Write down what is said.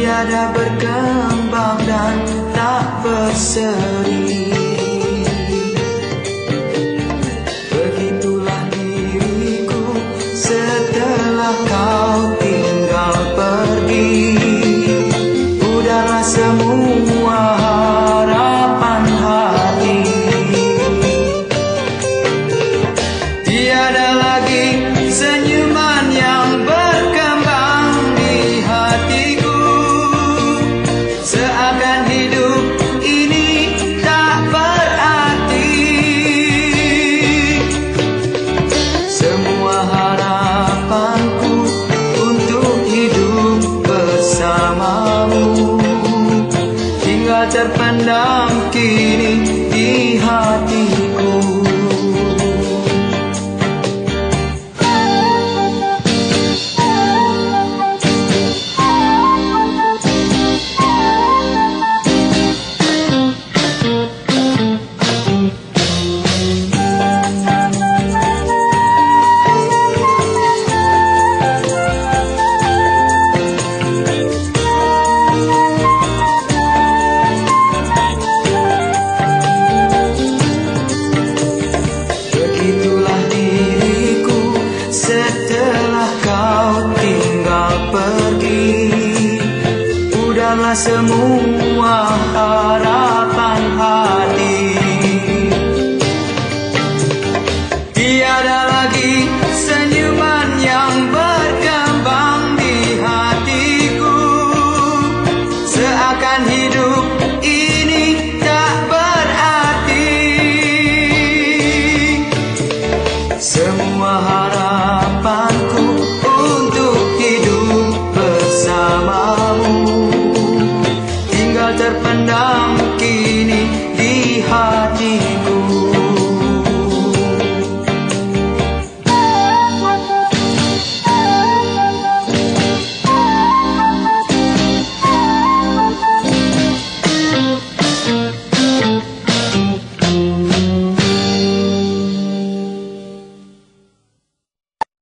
tiada berkembang dan tak berseri. Terpendam kini di hatiku Udahlah semua harapan